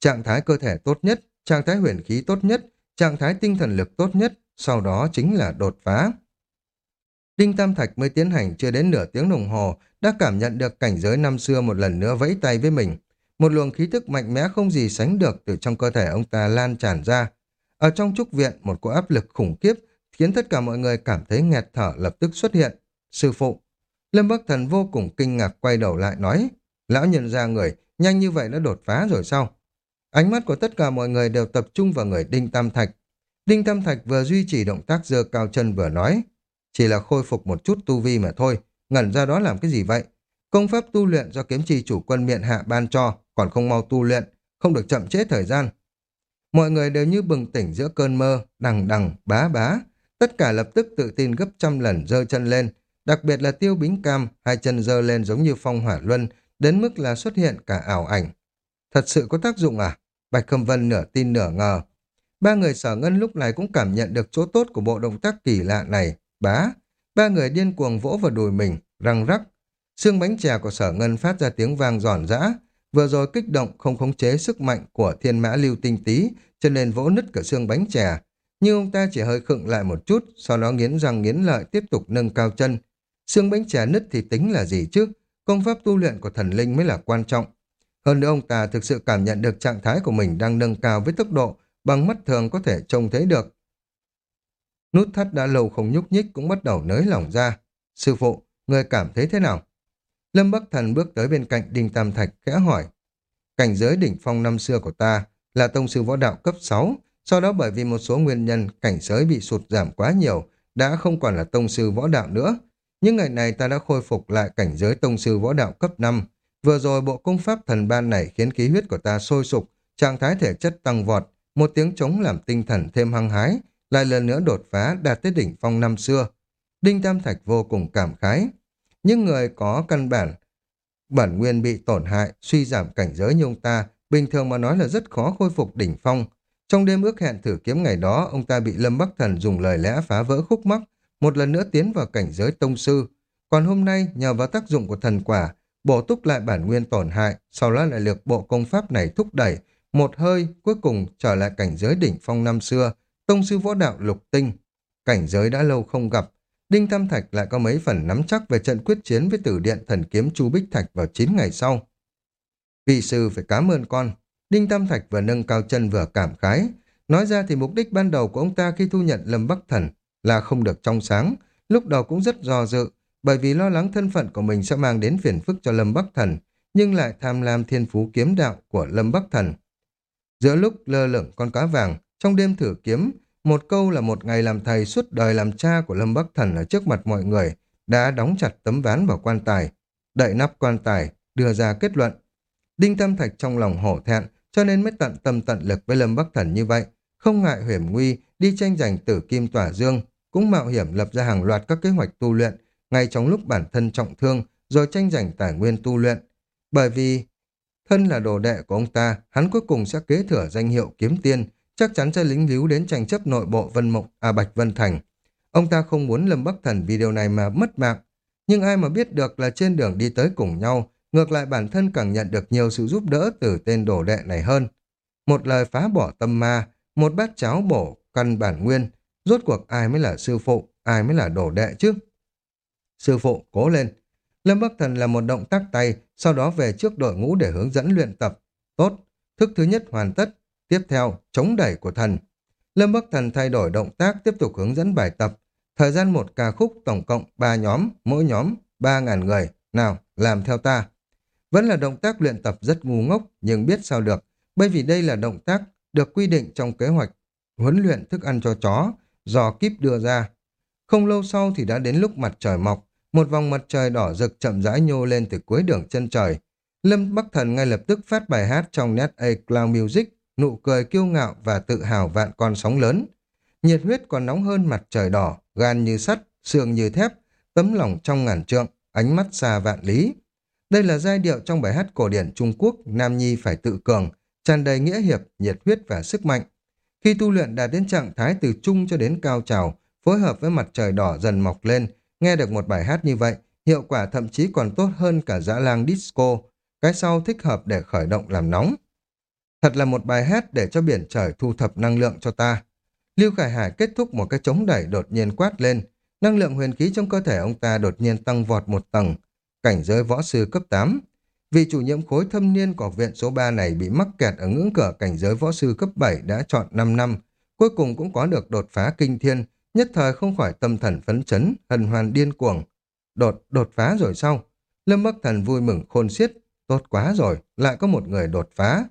Trạng thái cơ thể tốt nhất, trạng thái huyền khí tốt nhất, trạng thái tinh thần lực tốt nhất, sau đó chính là đột phá. Đinh Tam Thạch mới tiến hành chưa đến nửa tiếng đồng hồ, đã cảm nhận được cảnh giới năm xưa một lần nữa vẫy tay với mình. Một luồng khí thức mạnh mẽ không gì sánh được từ trong cơ thể ông ta lan tràn ra. Ở trong trúc viện, một cỗ áp lực khủng khiếp khiến tất cả mọi người cảm thấy nghẹt thở lập tức xuất hiện. Sư phụ, Lâm Bắc Thần vô cùng kinh ngạc quay đầu lại nói, lão nhận ra người, nhanh như vậy đã đột phá rồi sao? Ánh mắt của tất cả mọi người đều tập trung vào người Đinh Tam Thạch. Đinh Tam Thạch vừa duy trì động tác giơ cao chân vừa nói, chỉ là khôi phục một chút tu vi mà thôi, ngẩn ra đó làm cái gì vậy? Công pháp tu luyện do kiếm trì chủ quân miện hạ ban cho, còn không mau tu luyện, không được chậm chế thời gian. Mọi người đều như bừng tỉnh giữa cơn mơ, đằng đằng, bá bá. Tất cả lập tức tự tin gấp trăm lần giơ chân lên, đặc biệt là tiêu bính cam, hai chân giơ lên giống như phong hỏa luân, đến mức là xuất hiện cả ảo ảnh. Thật sự có tác dụng à? Bạch Khâm Vân nửa tin nửa ngờ. Ba người sở ngân lúc này cũng cảm nhận được chỗ tốt của bộ động tác kỳ lạ này. Bá, ba người điên cuồng vỗ vào đùi mình, răng rắc. Xương bánh chè của sở ngân phát ra tiếng vang giòn giã. Vừa rồi kích động không khống chế sức mạnh của thiên mã lưu tinh tí, cho nên vỗ nứt cả xương bánh chè. Nhưng ông ta chỉ hơi khựng lại một chút, sau đó nghiến răng nghiến lợi tiếp tục nâng cao chân. Xương bánh chè nứt thì tính là gì chứ? Công pháp tu luyện của thần linh mới là quan trọng. Hơn nữa ông ta thực sự cảm nhận được trạng thái của mình đang nâng cao với tốc độ bằng mắt thường có thể trông thấy được. Nút thắt đã lâu không nhúc nhích cũng bắt đầu nới lỏng ra. Sư phụ, người cảm thấy thế nào? Lâm Bắc Thần bước tới bên cạnh Đinh Tam Thạch khẽ hỏi. Cảnh giới đỉnh phong năm xưa của ta là tông sư võ đạo cấp 6, sau đó bởi vì một số nguyên nhân cảnh giới bị sụt giảm quá nhiều, đã không còn là tông sư võ đạo nữa. Nhưng ngày này ta đã khôi phục lại cảnh giới tông sư võ đạo cấp 5. Vừa rồi bộ công pháp thần ban này khiến khí huyết của ta sôi sục, trạng thái thể chất tăng vọt, một tiếng trống làm tinh thần thêm hăng hái, lại lần nữa đột phá đạt tới đỉnh phong năm xưa. Đinh Tam Thạch vô cùng cảm khái. Những người có căn bản, bản nguyên bị tổn hại, suy giảm cảnh giới như ông ta, bình thường mà nói là rất khó khôi phục đỉnh phong. Trong đêm ước hẹn thử kiếm ngày đó, ông ta bị Lâm Bắc Thần dùng lời lẽ phá vỡ khúc mắc, một lần nữa tiến vào cảnh giới tông sư. Còn hôm nay, nhờ vào tác dụng của thần quả, bổ túc lại bản nguyên tổn hại, sau đó lại được bộ công pháp này thúc đẩy, một hơi cuối cùng trở lại cảnh giới đỉnh phong năm xưa, tông sư võ đạo lục tinh. Cảnh giới đã lâu không gặp, Đinh Tam Thạch lại có mấy phần nắm chắc về trận quyết chiến với tử điện thần kiếm Chu Bích Thạch vào 9 ngày sau. Vị sư phải cảm ơn con. Đinh Tam Thạch vừa nâng cao chân vừa cảm khái. Nói ra thì mục đích ban đầu của ông ta khi thu nhận Lâm Bắc Thần là không được trong sáng, lúc đầu cũng rất do dự, bởi vì lo lắng thân phận của mình sẽ mang đến phiền phức cho Lâm Bắc Thần, nhưng lại tham lam thiên phú kiếm đạo của Lâm Bắc Thần. Giữa lúc lơ lửng con cá vàng, trong đêm thử kiếm, một câu là một ngày làm thầy suốt đời làm cha của Lâm Bắc Thần ở trước mặt mọi người, đã đóng chặt tấm ván vào quan tài, đậy nắp quan tài, đưa ra kết luận. Đinh Tam Thạch trong lòng hổ thẹn, cho nên mới tận tâm tận lực với Lâm Bắc Thần như vậy, không ngại hiểm nguy, đi tranh giành tử kim tỏa dương, cũng mạo hiểm lập ra hàng loạt các kế hoạch tu luyện, ngay trong lúc bản thân trọng thương, rồi tranh giành tài nguyên tu luyện. Bởi vì thân là đồ đệ của ông ta, hắn cuối cùng sẽ kế thừa danh hiệu kiếm tiên, chắc chắn sẽ lính líu đến tranh chấp nội bộ Vân Mộng, à Bạch Vân Thành. Ông ta không muốn Lâm Bắc Thần vì điều này mà mất mạng, nhưng ai mà biết được là trên đường đi tới cùng nhau, ngược lại bản thân càng nhận được nhiều sự giúp đỡ từ tên đồ đệ này hơn. Một lời phá bỏ tâm ma, một bát cháo bổ căn bản nguyên, rốt cuộc ai mới là sư phụ, ai mới là đồ đệ chứ? Sư phụ, cố lên. Lâm Bắc Thần là một động tác tay, sau đó về trước đội ngũ để hướng dẫn luyện tập. Tốt, thức thứ nhất hoàn tất, tiếp theo, chống đẩy của thần. Lâm Bắc Thần thay đổi động tác, tiếp tục hướng dẫn bài tập. Thời gian một ca khúc, tổng cộng 3 nhóm, mỗi nhóm 3.000 người. Nào, làm theo ta. Vẫn là động tác luyện tập rất ngu ngốc, nhưng biết sao được, bởi vì đây là động tác được quy định trong kế hoạch huấn luyện thức ăn cho chó do kíp đưa ra. Không lâu sau thì đã đến lúc mặt trời mọc, một vòng mặt trời đỏ rực chậm rãi nhô lên từ cuối đường chân trời. Lâm Bắc Thần ngay lập tức phát bài hát trong Net A Cloud Music, nụ cười kiêu ngạo và tự hào vạn con sóng lớn. Nhiệt huyết còn nóng hơn mặt trời đỏ, gan như sắt, xương như thép, tấm lòng trong ngàn trượng, ánh mắt xa vạn lý. Đây là giai điệu trong bài hát cổ điển Trung Quốc Nam Nhi phải tự cường, tràn đầy nghĩa hiệp, nhiệt huyết và sức mạnh. Khi tu luyện đạt đến trạng thái từ trung cho đến cao trào, phối hợp với mặt trời đỏ dần mọc lên, nghe được một bài hát như vậy, hiệu quả thậm chí còn tốt hơn cả dã lang disco, cái sau thích hợp để khởi động làm nóng. Thật là một bài hát để cho biển trời thu thập năng lượng cho ta. Lưu Khải Hải kết thúc một cái chống đẩy đột nhiên quát lên, năng lượng huyền khí trong cơ thể ông ta đột nhiên tăng vọt một tầng, cảnh giới võ sư cấp 8. Vị chủ nhiệm khối thâm niên của viện số 3 này bị mắc kẹt ở ngưỡng cửa cảnh giới võ sư cấp 7 đã chọn 5 năm, cuối cùng cũng có được đột phá kinh thiên, nhất thời không khỏi tâm thần phấn chấn, hân hoan điên cuồng. Đột, đột phá rồi sau Lâm Bắc Thần vui mừng khôn xiết, tốt quá rồi, lại có một người đột phá.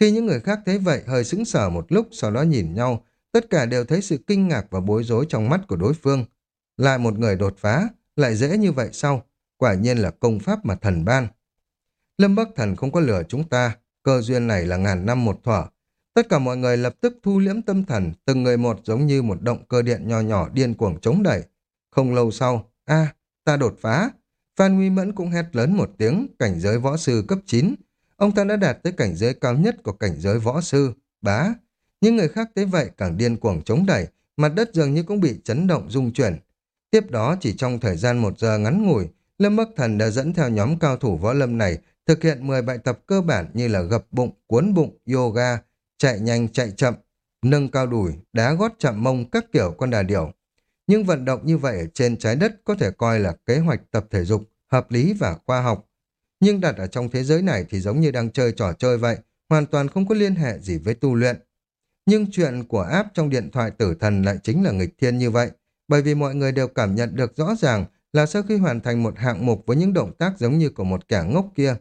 Khi những người khác thấy vậy hơi sững sờ một lúc sau đó nhìn nhau, tất cả đều thấy sự kinh ngạc và bối rối trong mắt của đối phương. Lại một người đột phá, lại dễ như vậy sao? Quả nhiên là công pháp mà thần ban. Lâm Bắc Thần không có lừa chúng ta, cơ duyên này là ngàn năm một thỏa. Tất cả mọi người lập tức thu liễm tâm thần, từng người một giống như một động cơ điện nhỏ nhỏ điên cuồng chống đẩy. Không lâu sau, a ta đột phá. Phan Nguy Mẫn cũng hét lớn một tiếng, cảnh giới võ sư cấp 9. Ông ta đã đạt tới cảnh giới cao nhất của cảnh giới võ sư, bá. Những người khác thấy vậy càng điên cuồng chống đẩy, mặt đất dường như cũng bị chấn động rung chuyển. Tiếp đó chỉ trong thời gian một giờ ngắn ngủi, Lâm Bắc Thần đã dẫn theo nhóm cao thủ võ lâm này thực hiện 10 bài tập cơ bản như là gập bụng, cuốn bụng, yoga, chạy nhanh, chạy chậm, nâng cao đùi, đá gót chạm mông các kiểu con đà điểu. Nhưng vận động như vậy trên trái đất có thể coi là kế hoạch tập thể dục, hợp lý và khoa học. Nhưng đặt ở trong thế giới này thì giống như đang chơi trò chơi vậy, hoàn toàn không có liên hệ gì với tu luyện. Nhưng chuyện của app trong điện thoại tử thần lại chính là nghịch thiên như vậy, bởi vì mọi người đều cảm nhận được rõ ràng là sau khi hoàn thành một hạng mục với những động tác giống như của một kẻ ngốc kia,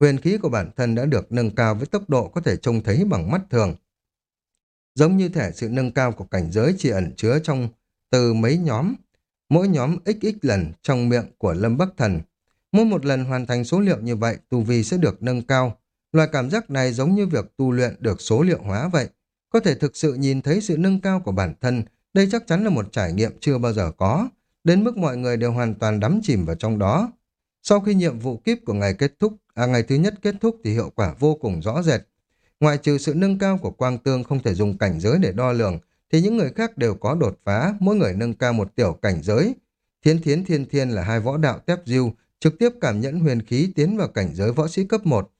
huyền khí của bản thân đã được nâng cao với tốc độ có thể trông thấy bằng mắt thường. Giống như thể sự nâng cao của cảnh giới chỉ ẩn chứa trong từ mấy nhóm, mỗi nhóm xx lần trong miệng của Lâm Bắc Thần. Mỗi một lần hoàn thành số liệu như vậy, tu vi sẽ được nâng cao. Loại cảm giác này giống như việc tu luyện được số liệu hóa vậy. Có thể thực sự nhìn thấy sự nâng cao của bản thân, đây chắc chắn là một trải nghiệm chưa bao giờ có, đến mức mọi người đều hoàn toàn đắm chìm vào trong đó. Sau khi nhiệm vụ kíp của ngày kết thúc, à ngày thứ nhất kết thúc thì hiệu quả vô cùng rõ rệt. Ngoài trừ sự nâng cao của quang tương không thể dùng cảnh giới để đo lường, thì những người khác đều có đột phá, mỗi người nâng cao một tiểu cảnh giới. Thiến thiến thiên thiên là hai võ đạo tép diêu, trực tiếp cảm nhận huyền khí tiến vào cảnh giới võ sĩ cấp 1.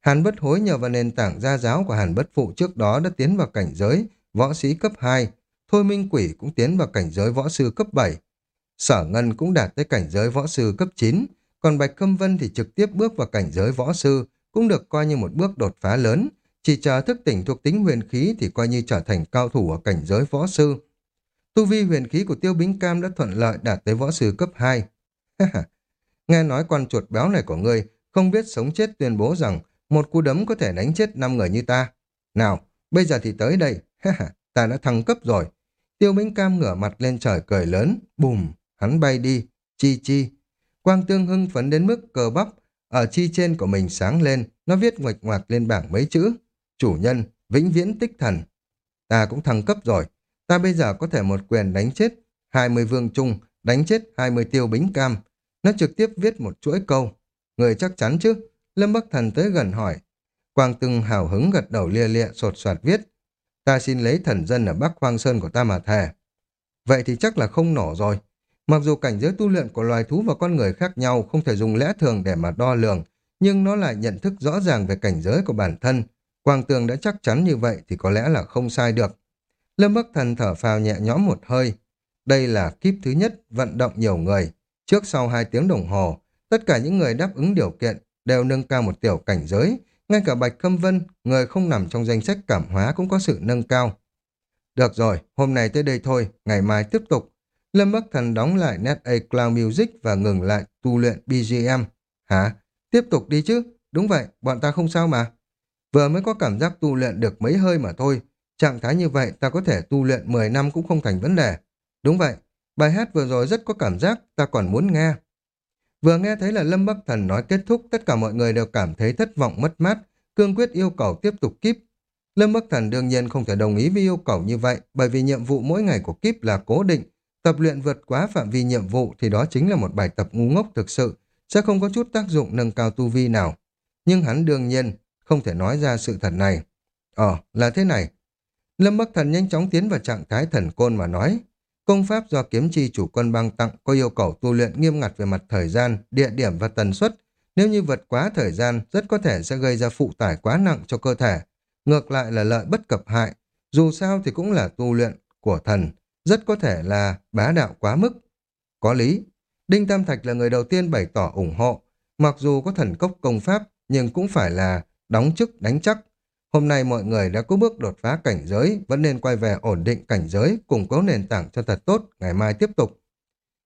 Hàn bất hối nhờ vào nền tảng gia giáo của Hàn bất phụ trước đó đã tiến vào cảnh giới võ sĩ cấp 2. Thôi minh quỷ cũng tiến vào cảnh giới võ sư cấp 7. Sở Ngân cũng đạt tới cảnh giới võ sư cấp 9, còn Bạch Khâm Vân thì trực tiếp bước vào cảnh giới võ sư, cũng được coi như một bước đột phá lớn. Chỉ chờ thức tỉnh thuộc tính huyền khí thì coi như trở thành cao thủ ở cảnh giới võ sư. Tu vi huyền khí của Tiêu Bính Cam đã thuận lợi đạt tới võ sư cấp 2. (laughs) Nghe nói con chuột béo này của ngươi không biết sống chết tuyên bố rằng một cú đấm có thể đánh chết năm người như ta. Nào, bây giờ thì tới đây, (laughs) ta đã thăng cấp rồi. Tiêu Bính Cam ngửa mặt lên trời cười lớn, bùm, hắn bay đi, chi chi. Quang Tương hưng phấn đến mức cờ bắp, ở chi trên của mình sáng lên, nó viết ngoạch ngoạc lên bảng mấy chữ. Chủ nhân, vĩnh viễn tích thần. Ta cũng thăng cấp rồi, ta bây giờ có thể một quyền đánh chết 20 vương trung, đánh chết 20 tiêu bính cam. Nó trực tiếp viết một chuỗi câu. Người chắc chắn chứ? Lâm Bắc Thần tới gần hỏi. Quang Tương hào hứng gật đầu lia lịa sột soạt viết. Ta xin lấy thần dân ở Bắc Hoang Sơn của ta mà thề. Vậy thì chắc là không nổ rồi. Mặc dù cảnh giới tu luyện của loài thú và con người khác nhau không thể dùng lẽ thường để mà đo lường, nhưng nó lại nhận thức rõ ràng về cảnh giới của bản thân. Quang Tường đã chắc chắn như vậy thì có lẽ là không sai được. Lâm Bắc Thần thở phào nhẹ nhõm một hơi. Đây là kíp thứ nhất vận động nhiều người. Trước sau hai tiếng đồng hồ, tất cả những người đáp ứng điều kiện đều nâng cao một tiểu cảnh giới. Ngay cả Bạch Khâm Vân, người không nằm trong danh sách cảm hóa cũng có sự nâng cao. Được rồi, hôm nay tới đây thôi, ngày mai tiếp tục. Lâm Bắc Thần đóng lại Net A Cloud Music và ngừng lại tu luyện BGM. Hả? Tiếp tục đi chứ? Đúng vậy, bọn ta không sao mà. Vừa mới có cảm giác tu luyện được mấy hơi mà thôi. Trạng thái như vậy ta có thể tu luyện 10 năm cũng không thành vấn đề. Đúng vậy, bài hát vừa rồi rất có cảm giác, ta còn muốn nghe. Vừa nghe thấy là Lâm Bắc Thần nói kết thúc, tất cả mọi người đều cảm thấy thất vọng mất mát, cương quyết yêu cầu tiếp tục kíp. Lâm Bắc Thần đương nhiên không thể đồng ý với yêu cầu như vậy, bởi vì nhiệm vụ mỗi ngày của kíp là cố định, Tập luyện vượt quá phạm vi nhiệm vụ thì đó chính là một bài tập ngu ngốc thực sự, sẽ không có chút tác dụng nâng cao tu vi nào. Nhưng hắn đương nhiên không thể nói ra sự thật này. Ờ, là thế này. Lâm Bắc Thần nhanh chóng tiến vào trạng thái thần côn mà nói. Công pháp do kiếm chi chủ quân băng tặng có yêu cầu tu luyện nghiêm ngặt về mặt thời gian, địa điểm và tần suất. Nếu như vượt quá thời gian, rất có thể sẽ gây ra phụ tải quá nặng cho cơ thể. Ngược lại là lợi bất cập hại. Dù sao thì cũng là tu luyện của thần, rất có thể là bá đạo quá mức. Có lý, Đinh Tam Thạch là người đầu tiên bày tỏ ủng hộ, mặc dù có thần cốc công pháp, nhưng cũng phải là đóng chức đánh chắc. Hôm nay mọi người đã có bước đột phá cảnh giới, vẫn nên quay về ổn định cảnh giới, củng cố nền tảng cho thật tốt, ngày mai tiếp tục.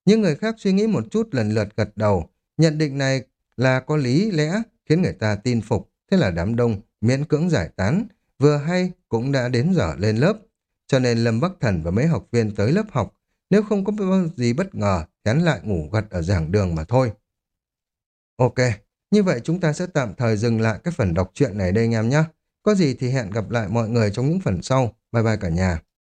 Những người khác suy nghĩ một chút lần lượt gật đầu, nhận định này là có lý lẽ, khiến người ta tin phục, thế là đám đông miễn cưỡng giải tán, vừa hay cũng đã đến giờ lên lớp. Cho nên Lâm Bắc Thần và mấy học viên tới lớp học, nếu không có gì bất ngờ, hắn lại ngủ gật ở giảng đường mà thôi. Ok, như vậy chúng ta sẽ tạm thời dừng lại cái phần đọc truyện này đây anh em nhé. Có gì thì hẹn gặp lại mọi người trong những phần sau. Bye bye cả nhà.